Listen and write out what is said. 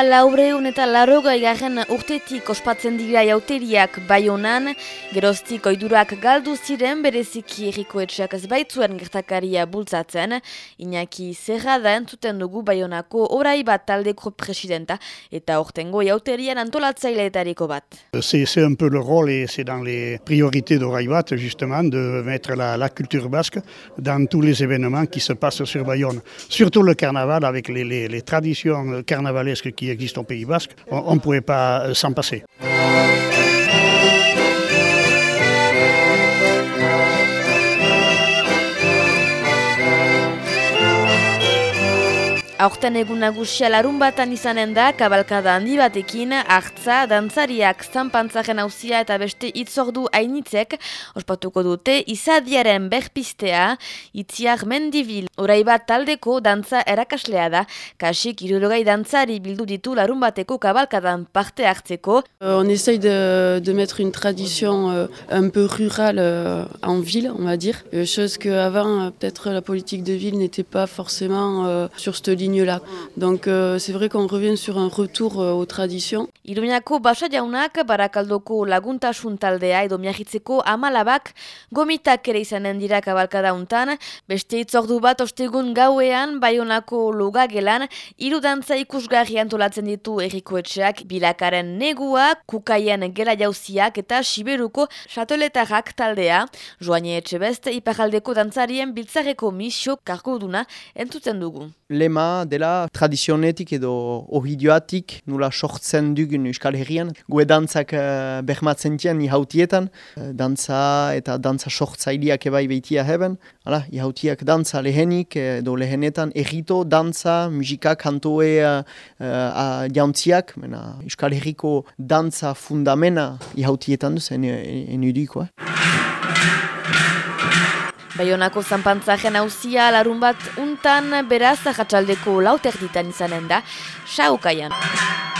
laureun eta larogai garen urtetik ospatzen dira jauteriak baionan, geroztik oidurak galdu ziren bereziki erriko etxeak ez baitzuen gertakaria bultzatzen, inaki zerra da entzuten dugu baionako orai bat taldeko presidenta eta ortengo jauterian antolatzaileetariko bat. C'est un peu le rôle et c'est dans les priorités d'Oraibat justement de mettre la, la culture basque dans tous les événements qui se passent sur Bayonne. Surtout le carnaval avec les, les, les traditions carnavalesques existent au Pays Basque, on ne pouvait pas s'en passer. On essaye de, mettre une tradition euh, un peu rurale euh, en ville, on va dire, euh, chose qu'avant, peut-être la politique de ville n'était pas forcément sur cette ligne là. Donc euh, c'est vrai qu'on revient sur un retour euh, aux traditions. Iruñako basa jaunak barakaldoko laguntasun taldea edo miagitzeko amalabak gomitak ere izanen dira kabalkada untan, beste itzordu bat ostegun gauean baionako logagelan hiru dantza ikusgarri antolatzen ditu erriko etxeak bilakaren negua, kukaien gela jauziak eta siberuko xatoletarrak taldea. Joanie etxe best, iparaldeko dantzarien biltzareko misio karkoduna entzuten dugu. lema dela tradizionetik edo ohidioatik nula sortzen dugun Euskal Herrian. Gue dantzak uh, behmatzen tian ihautietan, uh, dantza eta dantza sortzaileak ebai behitia heben. Hala, ihautiak dantza lehenik edo lehenetan egito dantza, musika, kantoe uh, uh, jauntziak, mena Euskal Herriko dantza fundamena ihautietan duz, en, en, en Baionako zanpantzaren hauzia larun bat untan beraz jatxaldeko lauter ditan izanen da, saukaian.